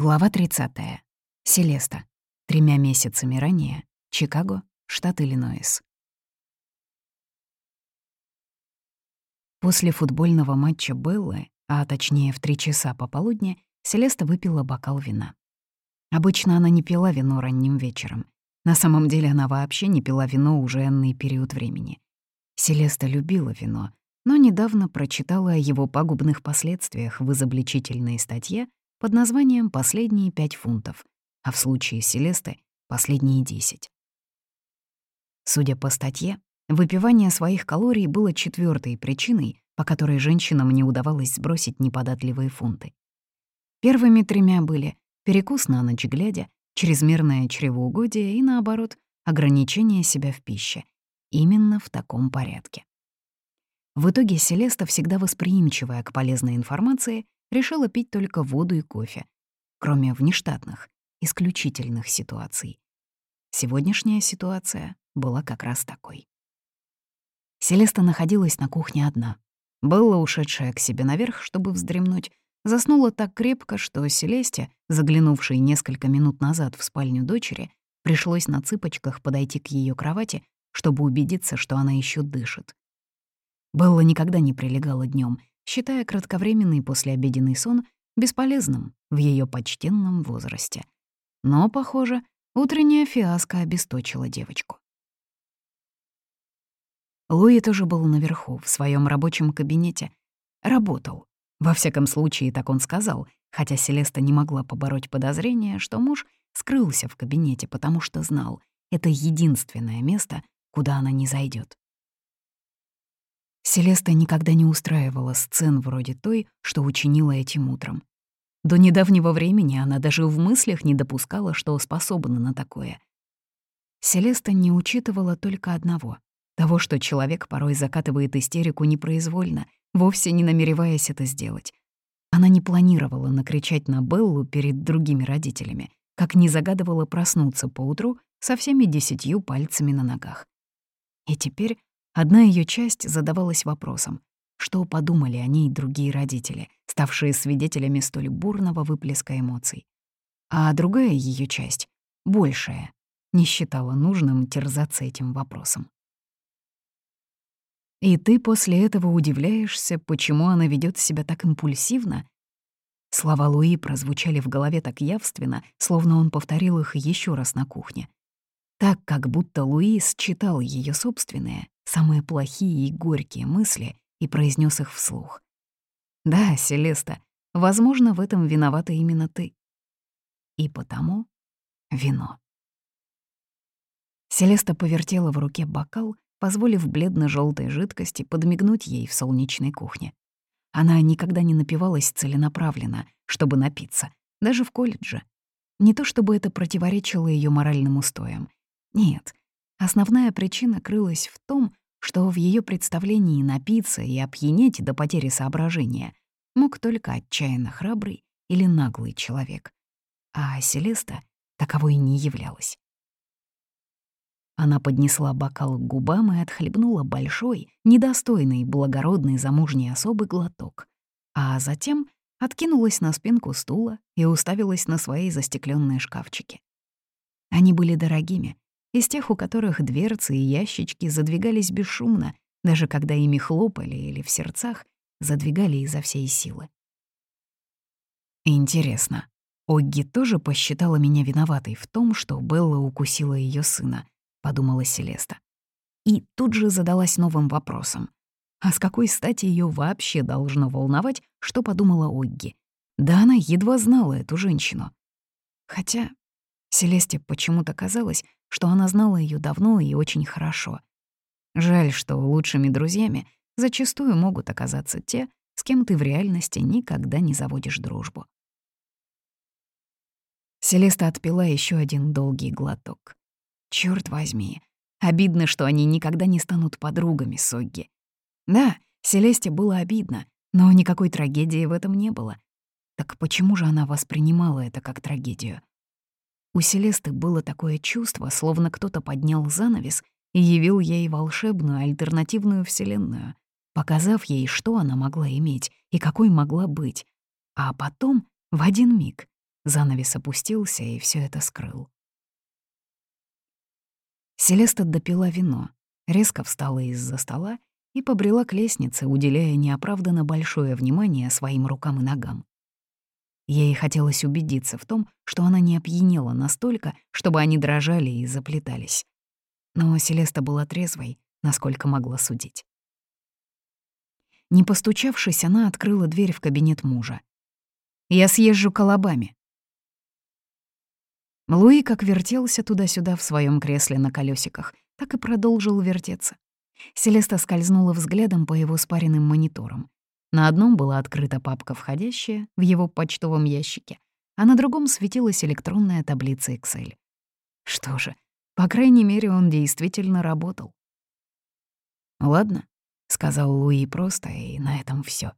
Глава 30. Селеста. Тремя месяцами ранее. Чикаго, штат Иллинойс. После футбольного матча Беллы, а точнее в три часа пополудни, Селеста выпила бокал вина. Обычно она не пила вино ранним вечером. На самом деле она вообще не пила вино уже энный период времени. Селеста любила вино, но недавно прочитала о его пагубных последствиях в изобличительной статье под названием «Последние пять фунтов», а в случае Селесты — «Последние десять». Судя по статье, выпивание своих калорий было четвертой причиной, по которой женщинам не удавалось сбросить неподатливые фунты. Первыми тремя были перекус на ночь глядя, чрезмерное чревоугодие и, наоборот, ограничение себя в пище. Именно в таком порядке. В итоге Селеста, всегда восприимчивая к полезной информации, решила пить только воду и кофе, кроме внештатных, исключительных ситуаций. Сегодняшняя ситуация была как раз такой. Селеста находилась на кухне одна. Белла, ушедшая к себе наверх, чтобы вздремнуть, заснула так крепко, что Селесте, заглянувшей несколько минут назад в спальню дочери, пришлось на цыпочках подойти к ее кровати, чтобы убедиться, что она еще дышит. Белла никогда не прилегала днем, считая кратковременный послеобеденный сон бесполезным в ее почтенном возрасте. Но, похоже, утренняя фиаско обесточила девочку. Луи тоже был наверху, в своем рабочем кабинете. Работал. Во всяком случае, так он сказал, хотя Селеста не могла побороть подозрение, что муж скрылся в кабинете, потому что знал, это единственное место, куда она не зайдет. Селеста никогда не устраивала сцен вроде той, что учинила этим утром. До недавнего времени она даже в мыслях не допускала, что способна на такое. Селеста не учитывала только одного — того, что человек порой закатывает истерику непроизвольно, вовсе не намереваясь это сделать. Она не планировала накричать на Беллу перед другими родителями, как не загадывала проснуться поутру со всеми десятью пальцами на ногах. И теперь Одна ее часть задавалась вопросом, что подумали о ней другие родители, ставшие свидетелями столь бурного выплеска эмоций. А другая ее часть, большая, не считала нужным терзаться этим вопросом. И ты после этого удивляешься, почему она ведет себя так импульсивно? Слова Луи прозвучали в голове так явственно, словно он повторил их еще раз на кухне. Так, как будто Луис читал ее собственные, самые плохие и горькие мысли и произнес их вслух. «Да, Селеста, возможно, в этом виновата именно ты. И потому вино». Селеста повертела в руке бокал, позволив бледно желтой жидкости подмигнуть ей в солнечной кухне. Она никогда не напивалась целенаправленно, чтобы напиться, даже в колледже. Не то чтобы это противоречило ее моральным устоям. Нет, Основная причина крылась в том, что в ее представлении напиться и опьянеть до потери соображения мог только отчаянно храбрый или наглый человек. А Селеста таковой не являлась. Она поднесла бокал к губам и отхлебнула большой, недостойный благородной замужней особы глоток, а затем откинулась на спинку стула и уставилась на свои застекленные шкафчики. Они были дорогими, из тех, у которых дверцы и ящички задвигались бесшумно, даже когда ими хлопали или в сердцах задвигали изо всей силы. Интересно, Огги тоже посчитала меня виноватой в том, что Белла укусила ее сына, подумала Селеста. И тут же задалась новым вопросом. А с какой стати ее вообще должно волновать, что подумала Огги? Да она едва знала эту женщину. Хотя Селесте почему-то казалось, что она знала ее давно и очень хорошо. Жаль, что лучшими друзьями зачастую могут оказаться те, с кем ты в реальности никогда не заводишь дружбу. Селеста отпила еще один долгий глоток. Черт возьми, обидно, что они никогда не станут подругами Согги. Да, Селесте было обидно, но никакой трагедии в этом не было. Так почему же она воспринимала это как трагедию? У Селесты было такое чувство, словно кто-то поднял занавес и явил ей волшебную альтернативную вселенную, показав ей, что она могла иметь и какой могла быть, а потом, в один миг, занавес опустился и все это скрыл. Селеста допила вино, резко встала из-за стола и побрела к лестнице, уделяя неоправданно большое внимание своим рукам и ногам. Ей хотелось убедиться в том, что она не опьянела настолько, чтобы они дрожали и заплетались. Но Селеста была трезвой, насколько могла судить. Не постучавшись, она открыла дверь в кабинет мужа. «Я съезжу колобами». Луи как вертелся туда-сюда в своем кресле на колесиках, так и продолжил вертеться. Селеста скользнула взглядом по его спаренным мониторам. На одном была открыта папка «Входящая» в его почтовом ящике, а на другом светилась электронная таблица Excel. Что же, по крайней мере, он действительно работал. «Ладно», — сказал Луи просто, и на этом все.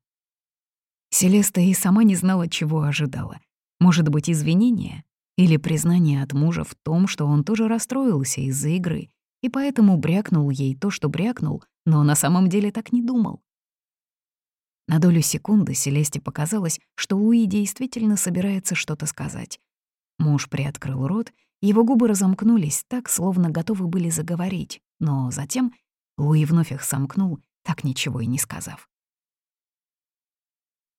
Селеста и сама не знала, чего ожидала. Может быть, извинения или признание от мужа в том, что он тоже расстроился из-за игры, и поэтому брякнул ей то, что брякнул, но на самом деле так не думал. На долю секунды Селесте показалось, что Луи действительно собирается что-то сказать. Муж приоткрыл рот, его губы разомкнулись так, словно готовы были заговорить, но затем Луи вновь их сомкнул, так ничего и не сказав.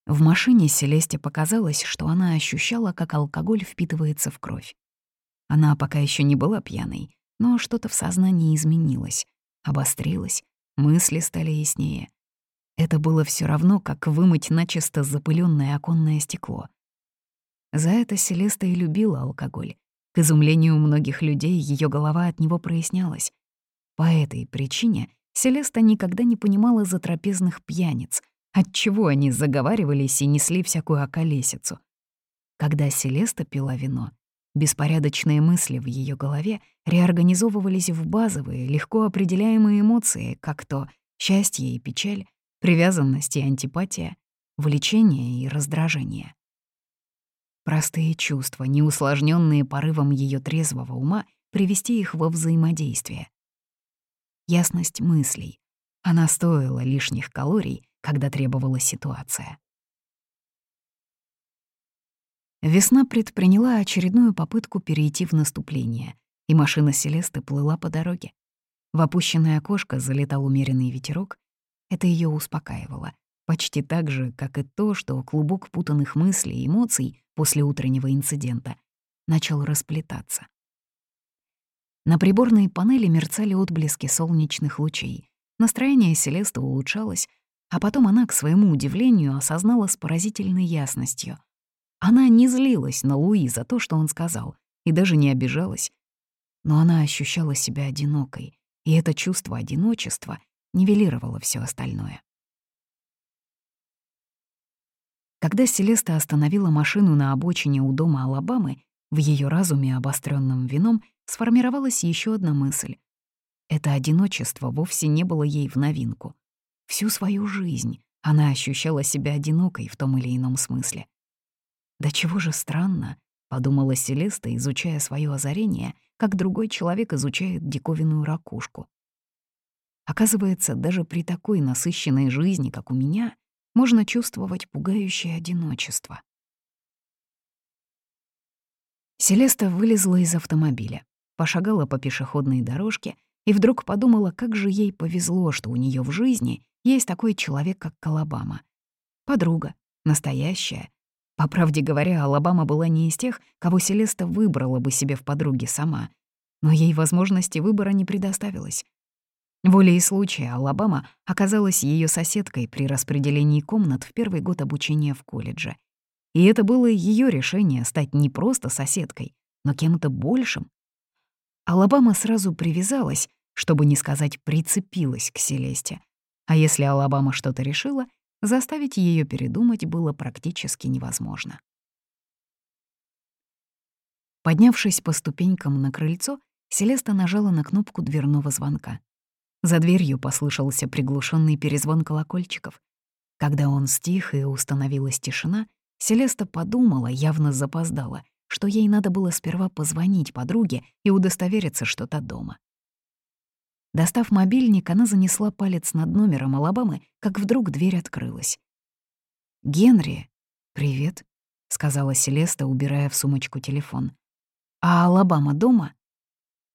В машине Селесте показалось, что она ощущала, как алкоголь впитывается в кровь. Она пока еще не была пьяной, но что-то в сознании изменилось, обострилось, мысли стали яснее. Это было все равно, как вымыть начисто запыленное оконное стекло. За это Селеста и любила алкоголь. К изумлению многих людей ее голова от него прояснялась. По этой причине Селеста никогда не понимала затрапезных пьяниц, отчего они заговаривались и несли всякую околесицу. Когда Селеста пила вино, беспорядочные мысли в ее голове реорганизовывались в базовые, легко определяемые эмоции, как то счастье и печаль, привязанность и антипатия, влечение и раздражение. Простые чувства, не усложненные порывом ее трезвого ума, привести их во взаимодействие. Ясность мыслей. Она стоила лишних калорий, когда требовалась ситуация. Весна предприняла очередную попытку перейти в наступление, и машина Селесты плыла по дороге. В опущенное окошко залетал умеренный ветерок, это ее успокаивало. Почти так же, как и то, что клубок путанных мыслей и эмоций после утреннего инцидента начал расплетаться. На приборной панели мерцали отблески солнечных лучей. Настроение Селесты улучшалось, а потом она, к своему удивлению, осознала с поразительной ясностью. Она не злилась на Луи за то, что он сказал, и даже не обижалась. Но она ощущала себя одинокой, и это чувство одиночества нивелировало все остальное. Когда Селеста остановила машину на обочине у дома Алабамы, в ее разуме, обостренном вином, сформировалась еще одна мысль. Это одиночество вовсе не было ей в новинку. Всю свою жизнь она ощущала себя одинокой в том или ином смысле. «Да чего же странно», — подумала Селеста, изучая свое озарение, как другой человек изучает диковинную ракушку. Оказывается, даже при такой насыщенной жизни, как у меня, можно чувствовать пугающее одиночество. Селеста вылезла из автомобиля, пошагала по пешеходной дорожке и вдруг подумала, как же ей повезло, что у нее в жизни есть такой человек, как Колобама. Подруга, настоящая. По правде говоря, Алабама была не из тех, кого Селеста выбрала бы себе в подруге сама, но ей возможности выбора не предоставилось. Волей случая Алабама оказалась ее соседкой при распределении комнат в первый год обучения в колледже. И это было ее решение стать не просто соседкой, но кем-то большим. Алабама сразу привязалась, чтобы не сказать прицепилась к Селесте. А если Алабама что-то решила, заставить ее передумать было практически невозможно. Поднявшись по ступенькам на крыльцо, Селеста нажала на кнопку дверного звонка. За дверью послышался приглушенный перезвон колокольчиков. Когда он стих и установилась тишина, Селеста подумала, явно запоздала, что ей надо было сперва позвонить подруге и удостовериться, что та дома. Достав мобильник, она занесла палец над номером Алабамы, как вдруг дверь открылась. «Генри, привет», — сказала Селеста, убирая в сумочку телефон. «А Алабама дома?»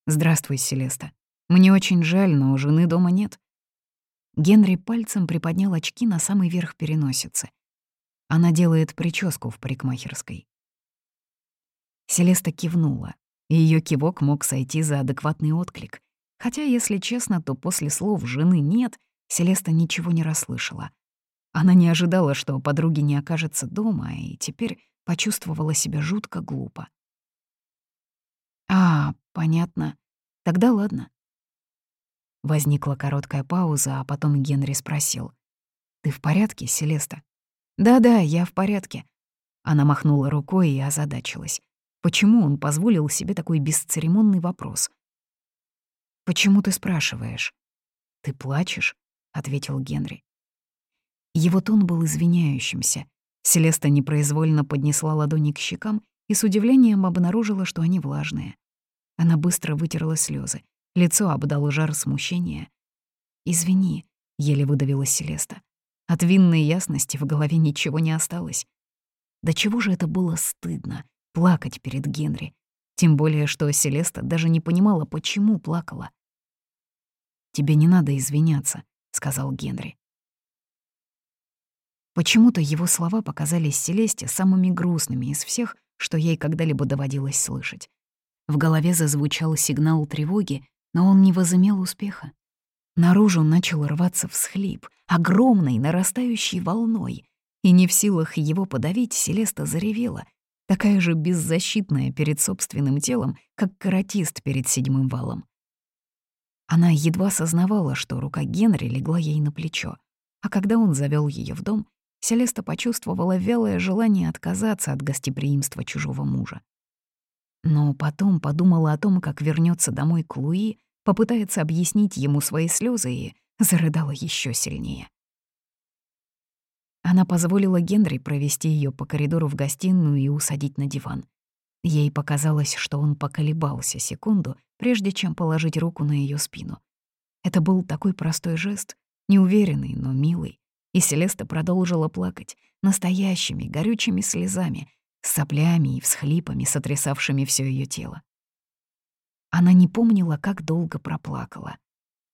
«Здравствуй, Селеста. Мне очень жаль, но жены дома нет». Генри пальцем приподнял очки на самый верх переносицы. Она делает прическу в парикмахерской. Селеста кивнула, и её кивок мог сойти за адекватный отклик. Хотя, если честно, то после слов «жены нет» Селеста ничего не расслышала. Она не ожидала, что подруги не окажется дома, и теперь почувствовала себя жутко глупо. «А, понятно. Тогда ладно». Возникла короткая пауза, а потом Генри спросил. «Ты в порядке, Селеста?» «Да-да, я в порядке». Она махнула рукой и озадачилась. Почему он позволил себе такой бесцеремонный вопрос? «Почему ты спрашиваешь?» «Ты плачешь?» — ответил Генри. Его тон был извиняющимся. Селеста непроизвольно поднесла ладони к щекам и с удивлением обнаружила, что они влажные. Она быстро вытерла слезы. Лицо обдало жар смущения. «Извини», — еле выдавила Селеста. От винной ясности в голове ничего не осталось. Да чего же это было стыдно — плакать перед Генри. Тем более, что Селеста даже не понимала, почему плакала. «Тебе не надо извиняться», — сказал Генри. Почему-то его слова показались Селесте самыми грустными из всех, что ей когда-либо доводилось слышать. В голове зазвучал сигнал тревоги, но он не возымел успеха. Наружу начал рваться всхлип, огромной, нарастающей волной, и не в силах его подавить, Селеста заревела, такая же беззащитная перед собственным телом, как каратист перед седьмым валом. Она едва сознавала, что рука Генри легла ей на плечо, а когда он завел ее в дом, Селеста почувствовала вялое желание отказаться от гостеприимства чужого мужа. Но потом подумала о том, как вернется домой к Луи, попытается объяснить ему свои слезы и зарыдала еще сильнее. Она позволила Генри провести ее по коридору в гостиную и усадить на диван. Ей показалось, что он поколебался секунду, прежде чем положить руку на ее спину. Это был такой простой жест, неуверенный, но милый, и Селеста продолжила плакать настоящими горючими слезами, соплями и всхлипами, сотрясавшими все ее тело. Она не помнила, как долго проплакала.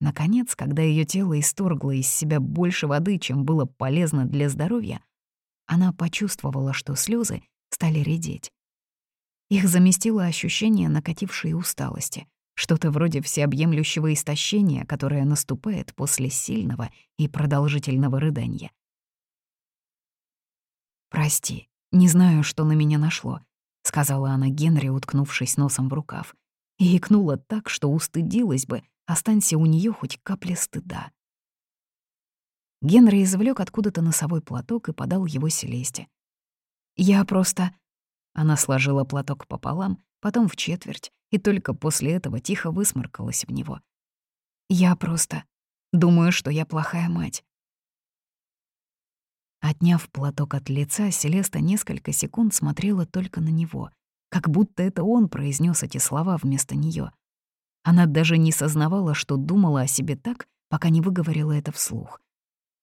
Наконец, когда ее тело исторгло из себя больше воды, чем было полезно для здоровья, она почувствовала, что слезы стали редеть. Их заместило ощущение накатившей усталости, что-то вроде всеобъемлющего истощения, которое наступает после сильного и продолжительного рыдания. «Прости, не знаю, что на меня нашло», — сказала она Генри, уткнувшись носом в рукав, и икнула так, что устыдилась бы, останься у нее хоть капля стыда. Генри извлек откуда-то носовой платок и подал его Селесте. «Я просто...» Она сложила платок пополам, потом в четверть, и только после этого тихо высморкалась в него. «Я просто думаю, что я плохая мать». Отняв платок от лица, Селеста несколько секунд смотрела только на него, как будто это он произнес эти слова вместо нее. Она даже не сознавала, что думала о себе так, пока не выговорила это вслух.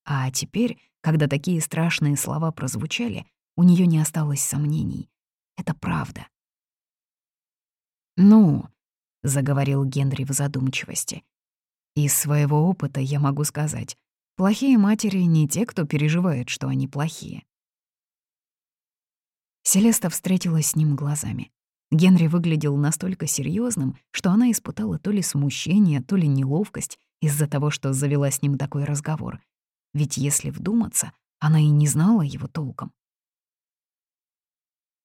А теперь, когда такие страшные слова прозвучали, у нее не осталось сомнений. Это правда. «Ну», — заговорил Генри в задумчивости, «из своего опыта я могу сказать, плохие матери не те, кто переживает, что они плохие». Селеста встретилась с ним глазами. Генри выглядел настолько серьезным, что она испытала то ли смущение, то ли неловкость из-за того, что завела с ним такой разговор. Ведь если вдуматься, она и не знала его толком.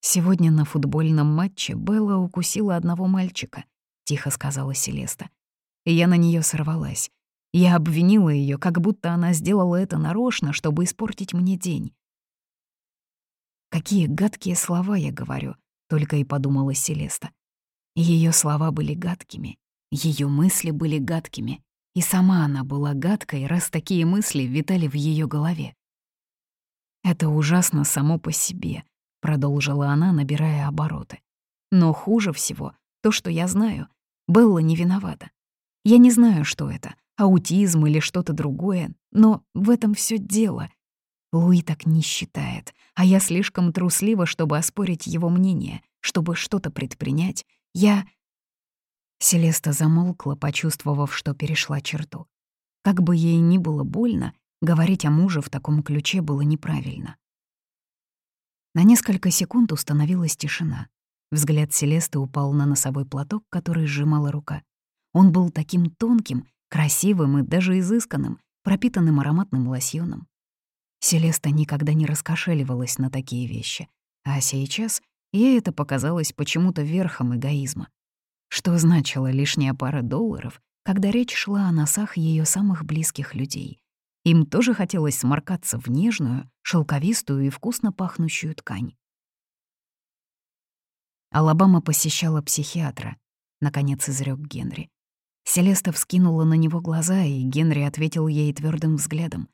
«Сегодня на футбольном матче Белла укусила одного мальчика», — тихо сказала Селеста. И я на нее сорвалась. Я обвинила ее, как будто она сделала это нарочно, чтобы испортить мне день. Какие гадкие слова я говорю, только и подумала Селеста. Ее слова были гадкими, ее мысли были гадкими, и сама она была гадкой, раз такие мысли витали в ее голове. Это ужасно само по себе, продолжила она, набирая обороты. Но хуже всего то, что я знаю. Белла не виновата. Я не знаю, что это, аутизм или что-то другое, но в этом все дело. Луи так не считает, а я слишком труслива, чтобы оспорить его мнение, чтобы что-то предпринять. Я... Селеста замолкла, почувствовав, что перешла черту. Как бы ей ни было больно, говорить о муже в таком ключе было неправильно. На несколько секунд установилась тишина. Взгляд Селесты упал на носовой платок, который сжимала рука. Он был таким тонким, красивым и даже изысканным, пропитанным ароматным лосьоном. Селеста никогда не раскошеливалась на такие вещи, а сейчас ей это показалось почему-то верхом эгоизма. Что значила лишняя пара долларов, когда речь шла о носах ее самых близких людей? Им тоже хотелось сморкаться в нежную, шелковистую и вкусно пахнущую ткань. Алабама посещала психиатра, наконец изрек Генри. Селеста вскинула на него глаза, и Генри ответил ей твердым взглядом.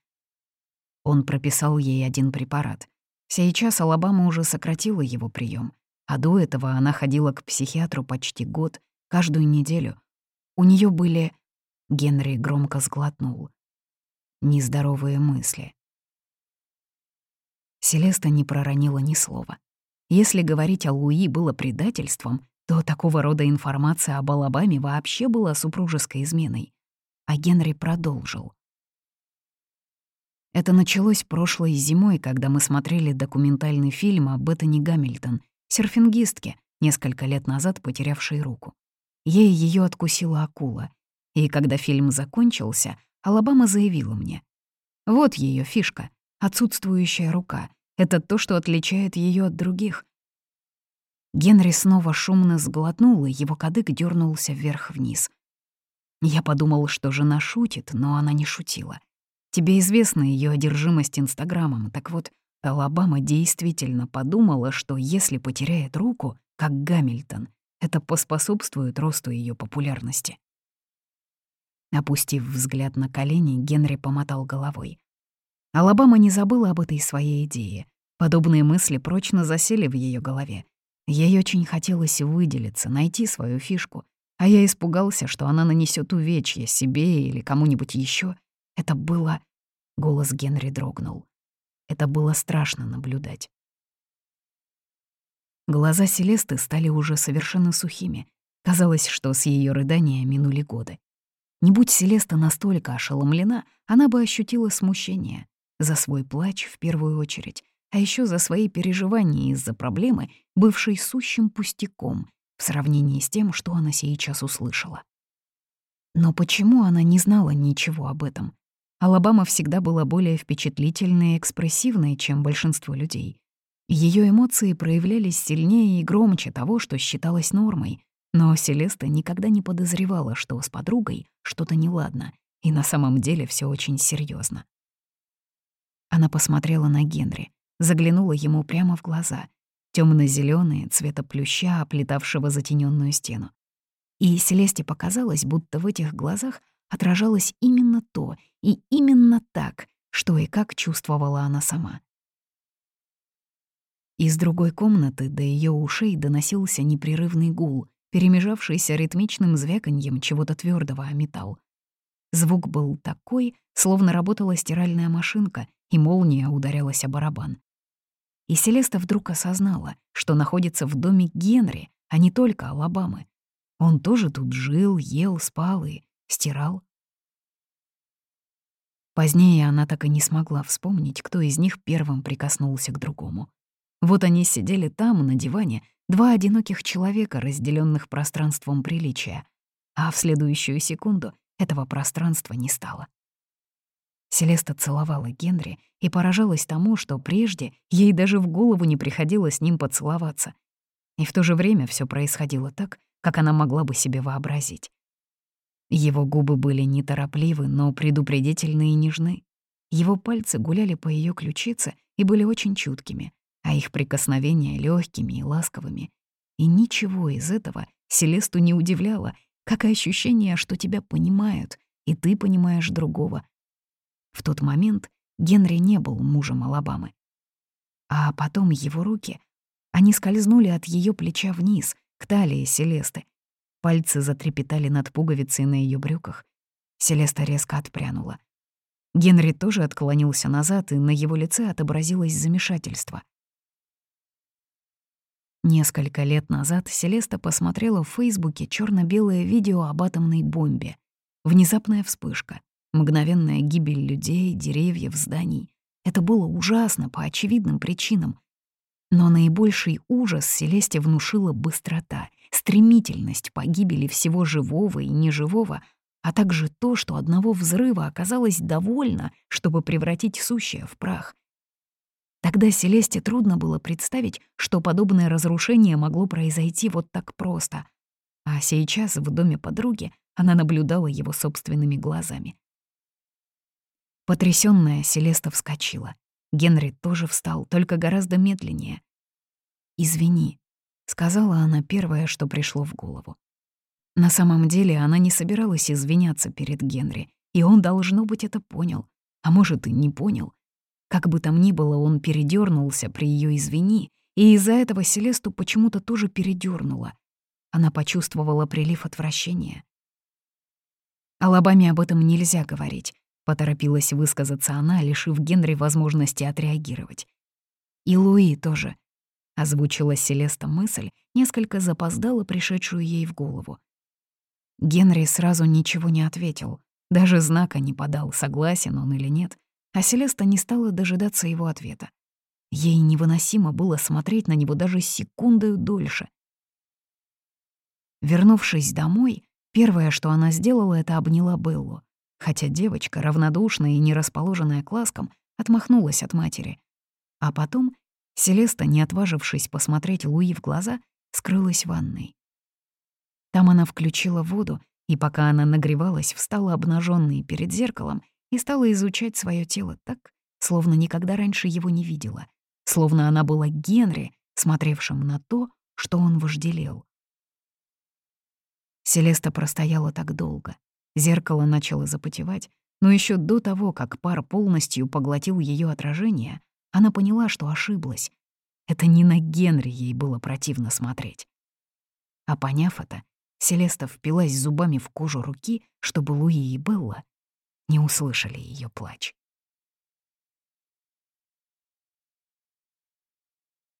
Он прописал ей один препарат. Сейчас Алабама уже сократила его прием, а до этого она ходила к психиатру почти год, каждую неделю. У нее были... Генри громко сглотнул. Нездоровые мысли. Селеста не проронила ни слова. Если говорить о Луи было предательством, то такого рода информация об Алабаме вообще была супружеской изменой. А Генри продолжил. Это началось прошлой зимой, когда мы смотрели документальный фильм о Беттани Гамильтон, серфингистке, несколько лет назад потерявшей руку. Ей ее откусила акула. И когда фильм закончился, Алабама заявила мне. «Вот ее фишка, отсутствующая рука. Это то, что отличает ее от других». Генри снова шумно сглотнул, и его кадык дернулся вверх-вниз. Я подумал, что жена шутит, но она не шутила. Тебе известна ее одержимость Инстаграмом, так вот, Алабама действительно подумала, что если потеряет руку, как Гамильтон, это поспособствует росту ее популярности. Опустив взгляд на колени, Генри помотал головой. Алабама не забыла об этой своей идее. Подобные мысли прочно засели в ее голове. Ей очень хотелось выделиться, найти свою фишку, а я испугался, что она нанесет увечья себе или кому-нибудь еще. Это было... Голос Генри дрогнул. Это было страшно наблюдать. Глаза Селесты стали уже совершенно сухими. Казалось, что с ее рыдания минули годы. Не будь Селеста настолько ошеломлена, она бы ощутила смущение. За свой плач в первую очередь, а еще за свои переживания из-за проблемы, бывшей сущим пустяком в сравнении с тем, что она сейчас услышала. Но почему она не знала ничего об этом? Алабама всегда была более впечатлительной и экспрессивной, чем большинство людей. Ее эмоции проявлялись сильнее и громче того, что считалось нормой, но Селеста никогда не подозревала, что с подругой что-то неладно, и на самом деле все очень серьезно. Она посмотрела на Генри, заглянула ему прямо в глаза, темно зеленые цвета плюща, оплетавшего затененную стену. И Селесте показалось, будто в этих глазах отражалось именно то и именно так, что и как чувствовала она сама. Из другой комнаты до ее ушей доносился непрерывный гул, перемежавшийся ритмичным звяканьем чего-то твердого о металл. Звук был такой, словно работала стиральная машинка, и молния ударялась о барабан. И Селеста вдруг осознала, что находится в доме Генри, а не только Алабамы. Он тоже тут жил, ел, спал и стирал. Позднее она так и не смогла вспомнить, кто из них первым прикоснулся к другому. Вот они сидели там, на диване, два одиноких человека, разделенных пространством приличия, а в следующую секунду этого пространства не стало. Селеста целовала Генри и поражалась тому, что прежде ей даже в голову не приходило с ним поцеловаться. И в то же время все происходило так, как она могла бы себе вообразить. Его губы были неторопливы, но предупредительны и нежны. Его пальцы гуляли по ее ключице и были очень чуткими, а их прикосновения легкими и ласковыми. И ничего из этого Селесту не удивляло, как и ощущение, что тебя понимают, и ты понимаешь другого. В тот момент Генри не был мужем Алабамы. А потом его руки, они скользнули от ее плеча вниз, к талии Селесты, Пальцы затрепетали над пуговицей на ее брюках. Селеста резко отпрянула. Генри тоже отклонился назад, и на его лице отобразилось замешательство. Несколько лет назад Селеста посмотрела в Фейсбуке черно белое видео об атомной бомбе. Внезапная вспышка, мгновенная гибель людей, деревьев, зданий. Это было ужасно по очевидным причинам. Но наибольший ужас Селесте внушила быстрота, стремительность погибели всего живого и неживого, а также то, что одного взрыва оказалось довольно, чтобы превратить сущее в прах. Тогда Селесте трудно было представить, что подобное разрушение могло произойти вот так просто. А сейчас в доме подруги она наблюдала его собственными глазами. Потрясённая Селеста вскочила. Генри тоже встал, только гораздо медленнее. «Извини», — сказала она первое, что пришло в голову. На самом деле она не собиралась извиняться перед Генри, и он, должно быть, это понял. А может, и не понял. Как бы там ни было, он передернулся при ее извини, и из-за этого Селесту почему-то тоже передернуло. Она почувствовала прилив отвращения. «Алабаме об этом нельзя говорить», — поторопилась высказаться она, лишив Генри возможности отреагировать. «И Луи тоже», — озвучила Селеста мысль, несколько запоздала пришедшую ей в голову. Генри сразу ничего не ответил, даже знака не подал, согласен он или нет — а Селеста не стала дожидаться его ответа. Ей невыносимо было смотреть на него даже секунду дольше. Вернувшись домой, первое, что она сделала, это обняла Беллу, хотя девочка, равнодушная и не расположенная к ласкам, отмахнулась от матери. А потом Селеста, не отважившись посмотреть Луи в глаза, скрылась в ванной. Там она включила воду, и пока она нагревалась, встала обнаженной перед зеркалом и стала изучать свое тело так, словно никогда раньше его не видела, словно она была Генри, смотревшим на то, что он вожделел. Селеста простояла так долго. Зеркало начало запотевать, но еще до того, как пар полностью поглотил ее отражение, она поняла, что ошиблась. Это не на Генри ей было противно смотреть. А поняв это, Селеста впилась зубами в кожу руки, чтобы Луи и Белла не услышали ее плач.